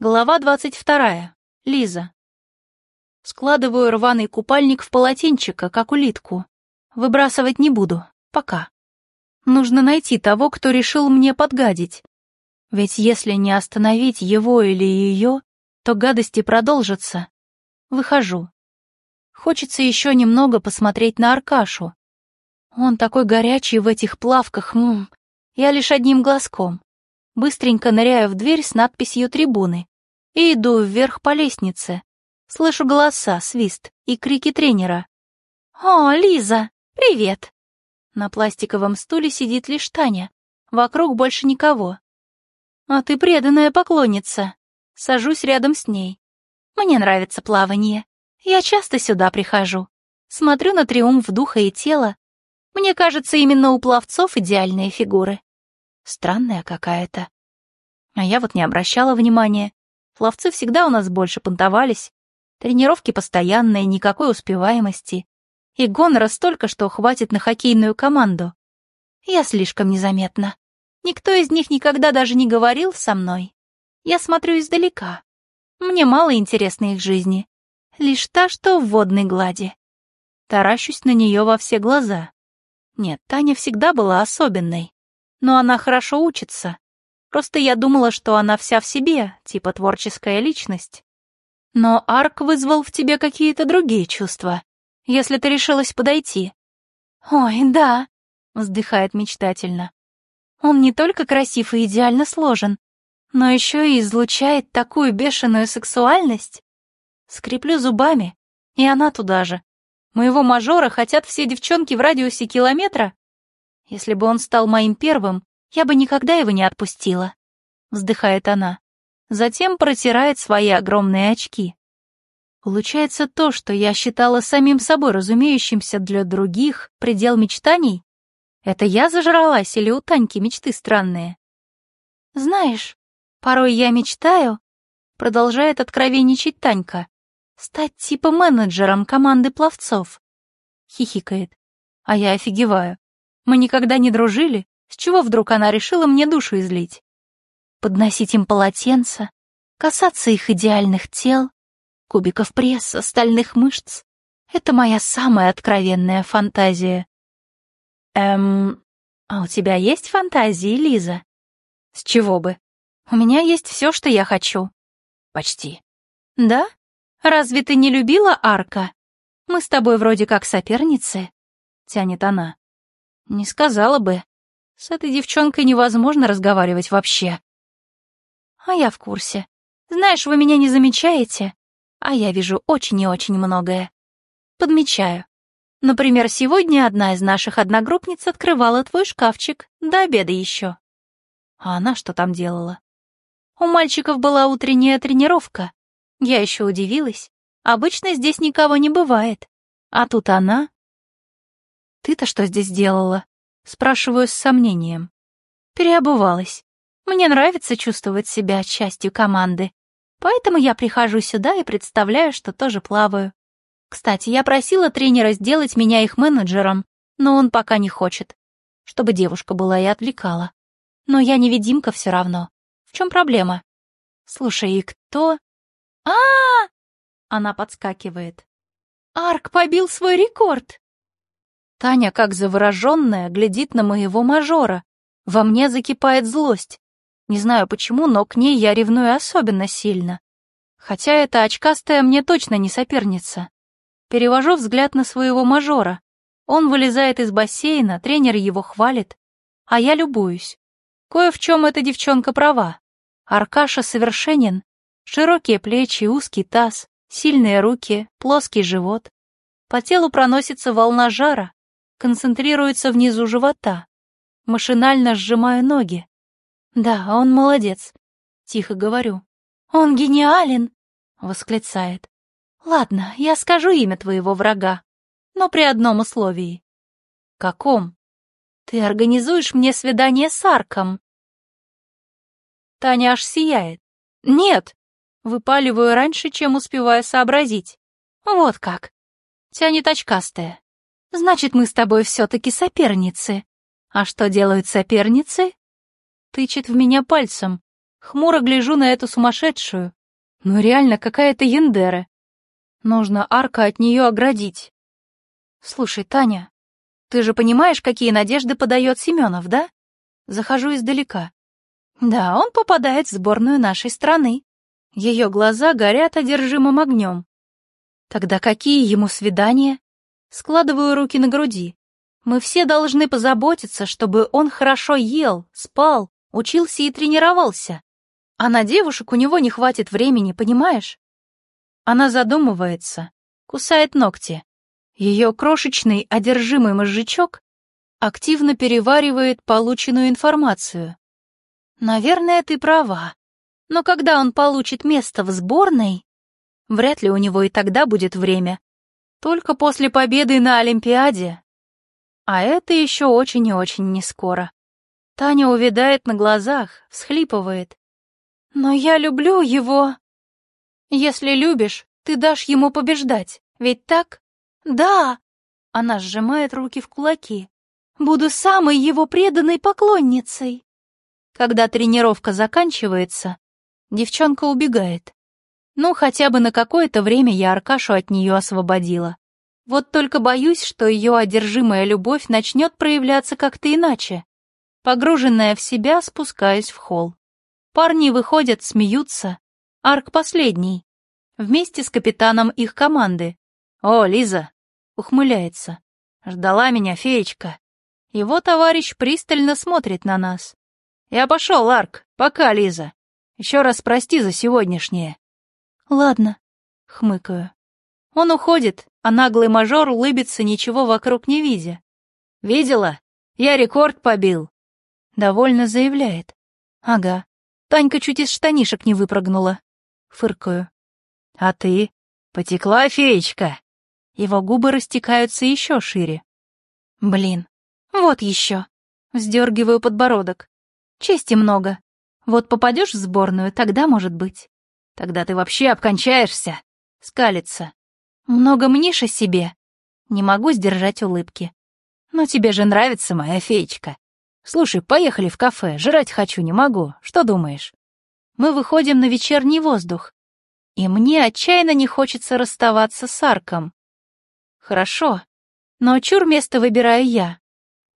Глава двадцать вторая. Лиза. Складываю рваный купальник в полотенчика, как улитку. Выбрасывать не буду. Пока. Нужно найти того, кто решил мне подгадить. Ведь если не остановить его или ее, то гадости продолжатся. Выхожу. Хочется еще немного посмотреть на Аркашу. Он такой горячий в этих плавках, м -м. Я лишь одним глазком. Быстренько ныряю в дверь с надписью «Трибуны» и иду вверх по лестнице. Слышу голоса, свист и крики тренера. «О, Лиза, привет!» На пластиковом стуле сидит лишь Таня. Вокруг больше никого. «А ты преданная поклонница!» Сажусь рядом с ней. «Мне нравится плавание. Я часто сюда прихожу. Смотрю на триумф духа и тела. Мне кажется, именно у пловцов идеальные фигуры. Странная какая-то. А я вот не обращала внимания. Пловцы всегда у нас больше понтовались. Тренировки постоянные, никакой успеваемости. И гонора столько, что хватит на хоккейную команду. Я слишком незаметна. Никто из них никогда даже не говорил со мной. Я смотрю издалека. Мне мало интересна их жизни. Лишь та, что в водной глади. Таращусь на нее во все глаза. Нет, Таня всегда была особенной но она хорошо учится. Просто я думала, что она вся в себе, типа творческая личность. Но Арк вызвал в тебе какие-то другие чувства, если ты решилась подойти. «Ой, да», — вздыхает мечтательно. «Он не только красив и идеально сложен, но еще и излучает такую бешеную сексуальность. Скреплю зубами, и она туда же. Моего мажора хотят все девчонки в радиусе километра, если бы он стал моим первым, я бы никогда его не отпустила. Вздыхает она. Затем протирает свои огромные очки. Получается то, что я считала самим собой разумеющимся для других, предел мечтаний? Это я зажралась или у Таньки мечты странные? Знаешь, порой я мечтаю, продолжает откровенничать Танька, стать типа менеджером команды пловцов. Хихикает. А я офигеваю. Мы никогда не дружили, с чего вдруг она решила мне душу излить? Подносить им полотенца, касаться их идеальных тел, кубиков пресса, стальных мышц — это моя самая откровенная фантазия. Эм, а у тебя есть фантазии, Лиза? С чего бы? У меня есть все, что я хочу. Почти. Да? Разве ты не любила Арка? Мы с тобой вроде как соперницы, тянет она. Не сказала бы. С этой девчонкой невозможно разговаривать вообще. А я в курсе. Знаешь, вы меня не замечаете, а я вижу очень и очень многое. Подмечаю. Например, сегодня одна из наших одногруппниц открывала твой шкафчик до обеда еще. А она что там делала? У мальчиков была утренняя тренировка. Я еще удивилась. Обычно здесь никого не бывает. А тут она «Ты-то что здесь делала?» Спрашиваю с сомнением. Переобувалась. Мне нравится чувствовать себя частью команды. Поэтому я прихожу сюда и представляю, что тоже плаваю. Кстати, я просила тренера сделать меня их менеджером, но он пока не хочет. Чтобы девушка была и отвлекала. Но я невидимка все равно. В чем проблема? Слушай, и кто? а, -а, -а Она подскакивает. Арк побил свой рекорд. Таня, как завороженная, глядит на моего мажора. Во мне закипает злость. Не знаю почему, но к ней я ревную особенно сильно. Хотя эта очкастая мне точно не соперница. Перевожу взгляд на своего мажора. Он вылезает из бассейна, тренер его хвалит. А я любуюсь. Кое в чем эта девчонка права. Аркаша совершенен. Широкие плечи, узкий таз, сильные руки, плоский живот. По телу проносится волна жара, концентрируется внизу живота. Машинально сжимаю ноги. Да, он молодец. Тихо говорю. Он гениален, восклицает. Ладно, я скажу имя твоего врага, но при одном условии. Каком? Ты организуешь мне свидание с Арком. Таня аж сияет. Нет, выпаливаю раньше, чем успеваю сообразить. Вот как. Тянет очкастая. Значит, мы с тобой все-таки соперницы. А что делают соперницы? Тычет в меня пальцем. Хмуро гляжу на эту сумасшедшую. Ну реально, какая-то яндера. Нужно арка от нее оградить. Слушай, Таня, ты же понимаешь, какие надежды подает Семенов, да? Захожу издалека. Да, он попадает в сборную нашей страны. Ее глаза горят одержимым огнем. Тогда какие ему свидания? Складываю руки на груди. Мы все должны позаботиться, чтобы он хорошо ел, спал, учился и тренировался. А на девушек у него не хватит времени, понимаешь? Она задумывается, кусает ногти. Ее крошечный одержимый мозжечок активно переваривает полученную информацию. Наверное, ты права. Но когда он получит место в сборной, вряд ли у него и тогда будет время. Только после победы на Олимпиаде. А это еще очень и очень не скоро. Таня увядает на глазах, всхлипывает. Но я люблю его. Если любишь, ты дашь ему побеждать, ведь так? Да. Она сжимает руки в кулаки. Буду самой его преданной поклонницей. Когда тренировка заканчивается, девчонка убегает. Ну, хотя бы на какое-то время я Аркашу от нее освободила. Вот только боюсь, что ее одержимая любовь начнет проявляться как-то иначе. Погруженная в себя, спускаюсь в холл. Парни выходят, смеются. Арк последний. Вместе с капитаном их команды. «О, Лиза!» — ухмыляется. «Ждала меня феечка». Его товарищ пристально смотрит на нас. «Я пошел, Арк. Пока, Лиза. Еще раз прости за сегодняшнее». «Ладно», — хмыкаю. Он уходит, а наглый мажор улыбится, ничего вокруг не видя. «Видела? Я рекорд побил!» Довольно заявляет. «Ага. Танька чуть из штанишек не выпрыгнула». Фыркаю. «А ты? Потекла феечка?» Его губы растекаются еще шире. «Блин, вот еще!» Вздергиваю подбородок. Чести много. Вот попадешь в сборную, тогда может быть. Тогда ты вообще обкончаешься. Скалится. Много мнишь о себе. Не могу сдержать улыбки. Но тебе же нравится моя феечка. Слушай, поехали в кафе, жрать хочу, не могу. Что думаешь? Мы выходим на вечерний воздух. И мне отчаянно не хочется расставаться с Арком. Хорошо, но чур место выбираю я.